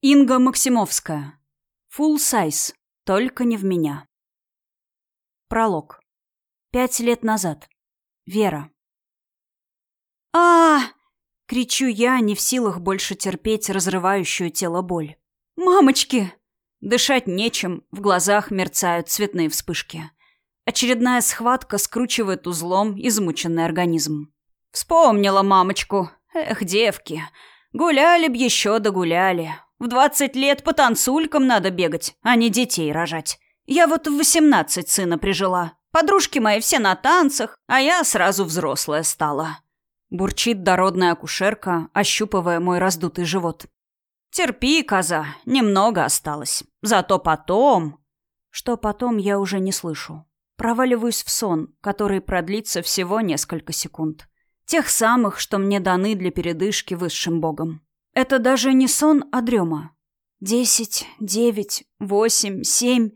Инга Максимовская. Full size. Только не в меня. Пролог. Пять лет назад. Вера. а, кричу я, не в силах больше терпеть разрывающую тело боль. «Мамочки!» Дышать нечем, в глазах мерцают цветные вспышки. Очередная схватка скручивает узлом измученный организм. Вспомнила мамочку. Эх, девки, гуляли б еще да гуляли. В двадцать лет по танцулькам надо бегать, а не детей рожать. Я вот в восемнадцать сына прижила. Подружки мои все на танцах, а я сразу взрослая стала. Бурчит дородная акушерка, ощупывая мой раздутый живот. Терпи, коза, немного осталось. Зато потом... Что потом, я уже не слышу. Проваливаюсь в сон, который продлится всего несколько секунд. Тех самых, что мне даны для передышки высшим богом. Это даже не сон, а дрема. Десять, девять, восемь, семь.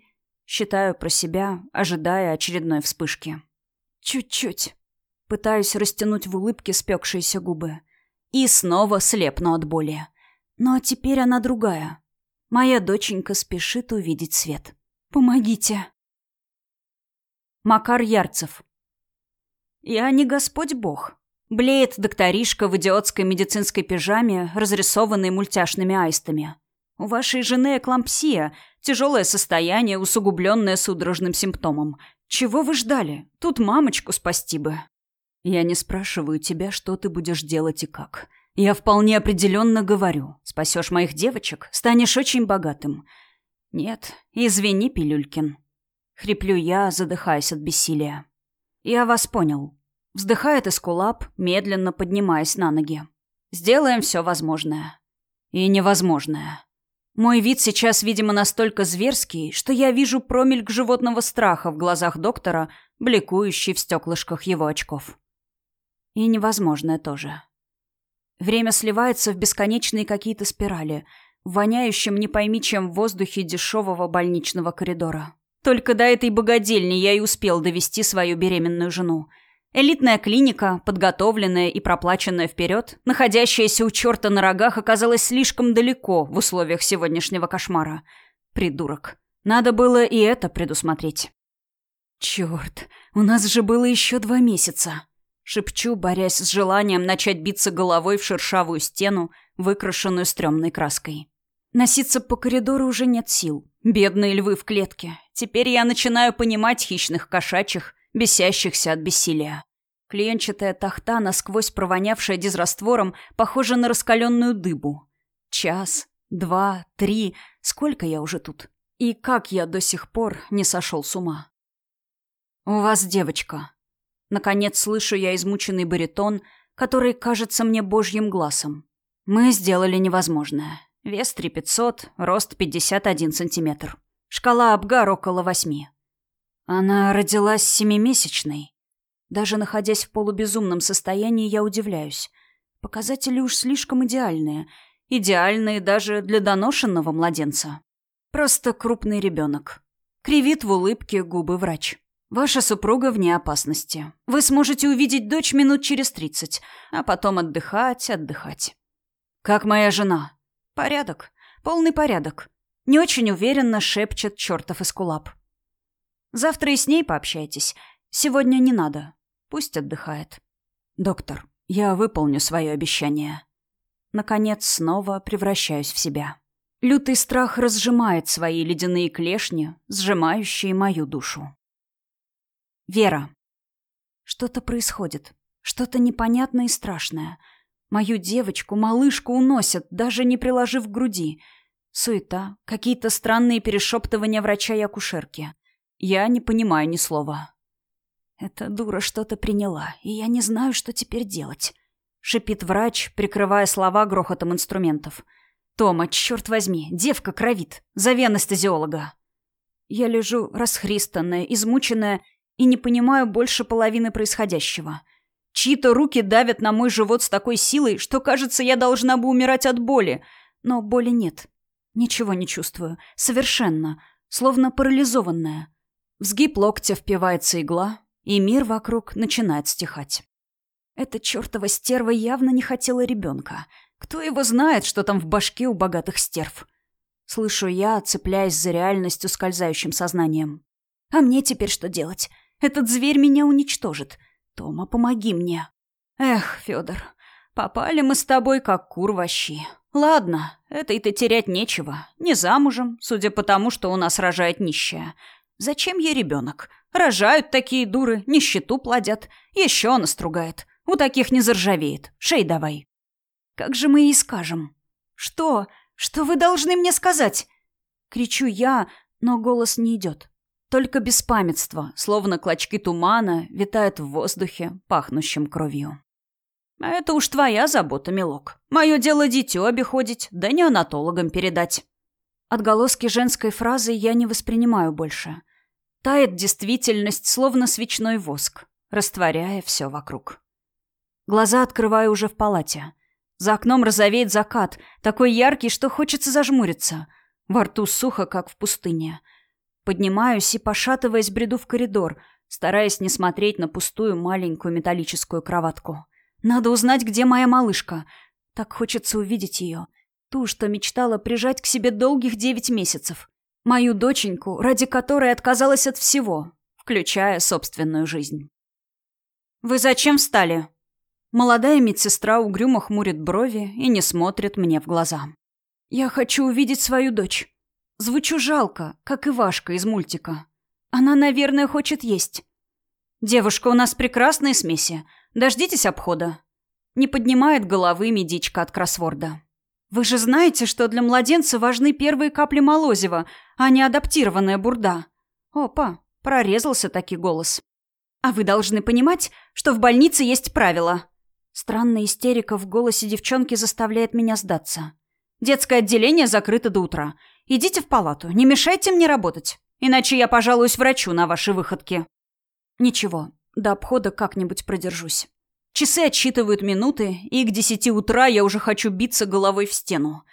Считаю про себя, ожидая очередной вспышки. Чуть-чуть. Пытаюсь растянуть в улыбке спекшиеся губы. И снова слепну от боли. Но теперь она другая. Моя доченька спешит увидеть свет. Помогите. Макар Ярцев. Я не Господь Бог. Блеет докторишка в идиотской медицинской пижаме, разрисованной мультяшными аистами. У вашей жены эклампсия, тяжелое состояние, усугубленное судорожным симптомом. Чего вы ждали? Тут мамочку спасти бы. Я не спрашиваю тебя, что ты будешь делать и как. Я вполне определенно говорю. Спасешь моих девочек, станешь очень богатым. Нет, извини, Пилюлькин. Хриплю я, задыхаясь от бессилия. «Я вас понял». Вздыхает Эскулап, медленно поднимаясь на ноги. «Сделаем все возможное». И невозможное. Мой вид сейчас, видимо, настолько зверский, что я вижу промельк животного страха в глазах доктора, бликующий в стеклышках его очков. И невозможное тоже. Время сливается в бесконечные какие-то спирали, воняющем не пойми чем в воздухе дешевого больничного коридора. Только до этой богадельни я и успел довести свою беременную жену. Элитная клиника, подготовленная и проплаченная вперед, находящаяся у черта на рогах, оказалась слишком далеко в условиях сегодняшнего кошмара. Придурок. Надо было и это предусмотреть. Черт, у нас же было еще два месяца. Шепчу, борясь с желанием начать биться головой в шершавую стену, выкрашенную стрёмной краской. Носиться по коридору уже нет сил. Бедные львы в клетке. Теперь я начинаю понимать хищных кошачьих, бесящихся от бессилия. Клеенчатая тахта, насквозь провонявшая дизраствором, похожа на раскаленную дыбу. Час, два, три. Сколько я уже тут? И как я до сих пор не сошел с ума? «У вас девочка». Наконец слышу я измученный баритон, который кажется мне божьим глазом. Мы сделали невозможное. Вес 3500, рост 51 сантиметр. Шкала Абгар около восьми. Она родилась семимесячной. Даже находясь в полубезумном состоянии, я удивляюсь. Показатели уж слишком идеальные. Идеальные даже для доношенного младенца. Просто крупный ребенок. Кривит в улыбке губы врач. Ваша супруга вне опасности. Вы сможете увидеть дочь минут через тридцать, а потом отдыхать, отдыхать. Как моя жена. Порядок. Полный порядок. Не очень уверенно шепчет чертов эскулап. Завтра и с ней пообщайтесь. Сегодня не надо. Пусть отдыхает. Доктор, я выполню свое обещание. Наконец снова превращаюсь в себя. Лютый страх разжимает свои ледяные клешни, сжимающие мою душу. Вера. Что-то происходит. Что-то непонятное и страшное — Мою девочку, малышку уносят, даже не приложив к груди. Суета, какие-то странные перешептывания врача и акушерки. Я не понимаю ни слова. Эта дура что-то приняла, и я не знаю, что теперь делать. Шипит врач, прикрывая слова грохотом инструментов. «Тома, черт возьми, девка кровит. Зови анестезиолога». Я лежу расхристанная, измученная и не понимаю больше половины происходящего. Чьи-то руки давят на мой живот с такой силой, что, кажется, я должна бы умирать от боли. Но боли нет. Ничего не чувствую. Совершенно. Словно парализованная. В сгиб локтя впивается игла, и мир вокруг начинает стихать. Эта чертова стерва явно не хотела ребенка. Кто его знает, что там в башке у богатых стерв? Слышу я, цепляясь за реальность ускользающим сознанием. А мне теперь что делать? Этот зверь меня уничтожит. Тома, помоги мне. Эх, Федор, попали мы с тобой как кур во Ладно, этой-то терять нечего. Не замужем, судя по тому, что у нас рожает нищая. Зачем ей ребенок? Рожают такие дуры, нищету плодят. Еще она стругает. У таких не заржавеет. Шей давай. Как же мы ей скажем? Что? Что вы должны мне сказать? Кричу я, но голос не идет. Только беспамятство, словно клочки тумана, витает в воздухе, пахнущем кровью. А это уж твоя забота, милок. Мое дело дитё обиходить, да не анатологам передать. Отголоски женской фразы я не воспринимаю больше. Тает действительность, словно свечной воск, растворяя все вокруг. Глаза открываю уже в палате. За окном розовеет закат, такой яркий, что хочется зажмуриться. Во рту сухо, как в пустыне. Поднимаюсь и, пошатываясь, бреду в коридор, стараясь не смотреть на пустую маленькую металлическую кроватку. Надо узнать, где моя малышка. Так хочется увидеть ее. Ту, что мечтала прижать к себе долгих девять месяцев. Мою доченьку, ради которой отказалась от всего, включая собственную жизнь. «Вы зачем встали?» Молодая медсестра угрюмо хмурит брови и не смотрит мне в глаза. «Я хочу увидеть свою дочь. Звучу жалко, как Ивашка из мультика. Она, наверное, хочет есть. Девушка, у нас прекрасные смеси. Дождитесь обхода. Не поднимает головы медичка от кроссворда. Вы же знаете, что для младенца важны первые капли молозива, а не адаптированная бурда. Опа, прорезался таки голос. А вы должны понимать, что в больнице есть правила. Странная истерика в голосе девчонки заставляет меня сдаться. Детское отделение закрыто до утра. Идите в палату, не мешайте мне работать. Иначе я пожалуюсь врачу на ваши выходки. Ничего, до обхода как-нибудь продержусь. Часы отсчитывают минуты, и к десяти утра я уже хочу биться головой в стену.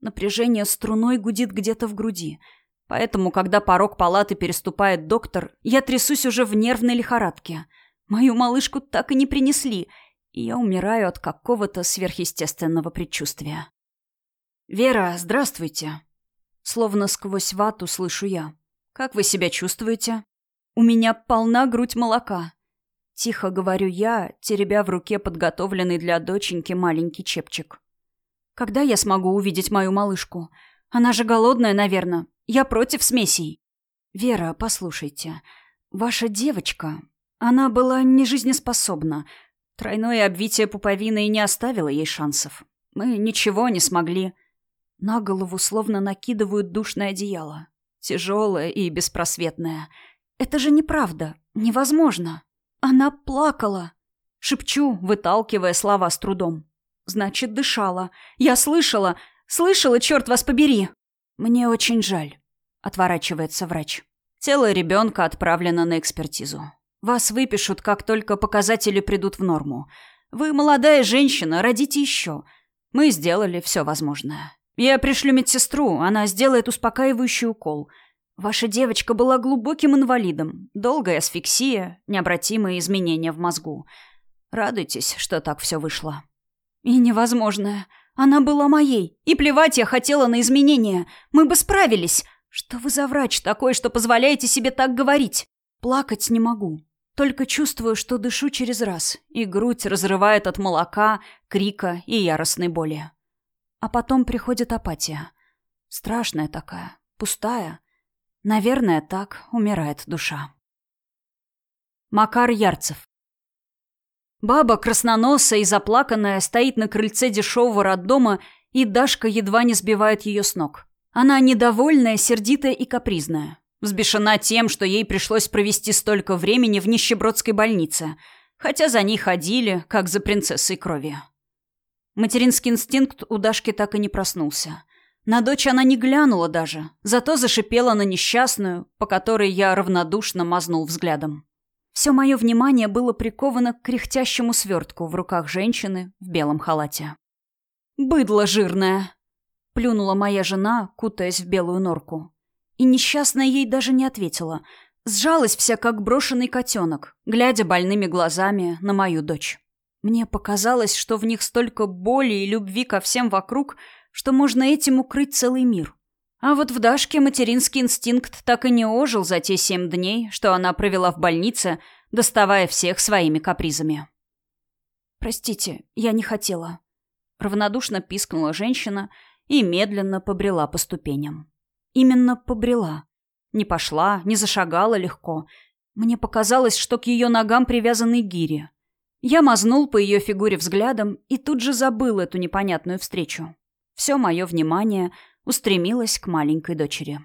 Напряжение струной гудит где-то в груди. Поэтому, когда порог палаты переступает доктор, я трясусь уже в нервной лихорадке. Мою малышку так и не принесли, и я умираю от какого-то сверхъестественного предчувствия. «Вера, здравствуйте!» Словно сквозь вату слышу я. «Как вы себя чувствуете?» «У меня полна грудь молока». Тихо говорю я, теребя в руке подготовленный для доченьки маленький чепчик. «Когда я смогу увидеть мою малышку? Она же голодная, наверное. Я против смесей». «Вера, послушайте. Ваша девочка, она была нежизнеспособна. Тройное обвитие пуповины не оставило ей шансов. Мы ничего не смогли...» На голову словно накидывают душное одеяло. Тяжелое и беспросветное. Это же неправда. Невозможно. Она плакала. Шепчу, выталкивая слова с трудом. Значит, дышала. Я слышала. Слышала, черт вас побери. Мне очень жаль. Отворачивается врач. Тело ребенка отправлено на экспертизу. Вас выпишут, как только показатели придут в норму. Вы молодая женщина, родите еще. Мы сделали все возможное. Я пришлю медсестру, она сделает успокаивающий укол. Ваша девочка была глубоким инвалидом, долгая асфиксия, необратимые изменения в мозгу. Радуйтесь, что так все вышло. И невозможное. Она была моей. И плевать я хотела на изменения. Мы бы справились. Что вы за врач такой, что позволяете себе так говорить? Плакать не могу. Только чувствую, что дышу через раз, и грудь разрывает от молока, крика и яростной боли. А потом приходит апатия. Страшная такая, пустая. Наверное, так умирает душа. Макар Ярцев Баба красноносая и заплаканная стоит на крыльце дешевого роддома, и Дашка едва не сбивает ее с ног. Она недовольная, сердитая и капризная. Взбешена тем, что ей пришлось провести столько времени в нищебродской больнице, хотя за ней ходили, как за принцессой крови. Материнский инстинкт у Дашки так и не проснулся. На дочь она не глянула даже, зато зашипела на несчастную, по которой я равнодушно мазнул взглядом. Все мое внимание было приковано к кряхтящему свертку в руках женщины в белом халате. «Быдло жирное!» — плюнула моя жена, кутаясь в белую норку. И несчастная ей даже не ответила. Сжалась вся, как брошенный котенок, глядя больными глазами на мою дочь. Мне показалось, что в них столько боли и любви ко всем вокруг, что можно этим укрыть целый мир. А вот в Дашке материнский инстинкт так и не ожил за те семь дней, что она провела в больнице, доставая всех своими капризами. «Простите, я не хотела», — равнодушно пискнула женщина и медленно побрела по ступеням. Именно побрела. Не пошла, не зашагала легко. Мне показалось, что к ее ногам привязаны гири. Я мазнул по ее фигуре взглядом и тут же забыл эту непонятную встречу. Все мое внимание устремилось к маленькой дочери.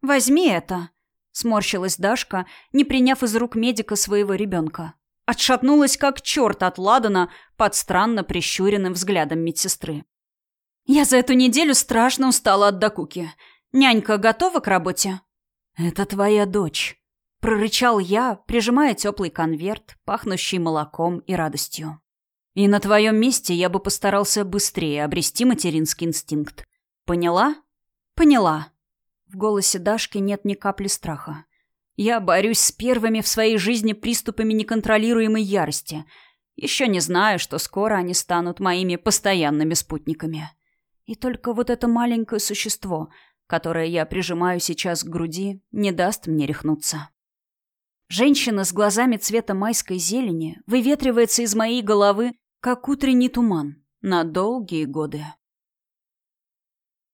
«Возьми это!» — сморщилась Дашка, не приняв из рук медика своего ребенка. Отшатнулась, как черт от Ладана, под странно прищуренным взглядом медсестры. «Я за эту неделю страшно устала от докуки. Нянька готова к работе?» «Это твоя дочь», — прорычал я, прижимая теплый конверт, пахнущий молоком и радостью. «И на твоем месте я бы постарался быстрее обрести материнский инстинкт. Поняла?» «Поняла». В голосе Дашки нет ни капли страха. Я борюсь с первыми в своей жизни приступами неконтролируемой ярости. Еще не знаю, что скоро они станут моими постоянными спутниками. И только вот это маленькое существо, которое я прижимаю сейчас к груди, не даст мне рехнуться. Женщина с глазами цвета майской зелени выветривается из моей головы, как утренний туман, на долгие годы.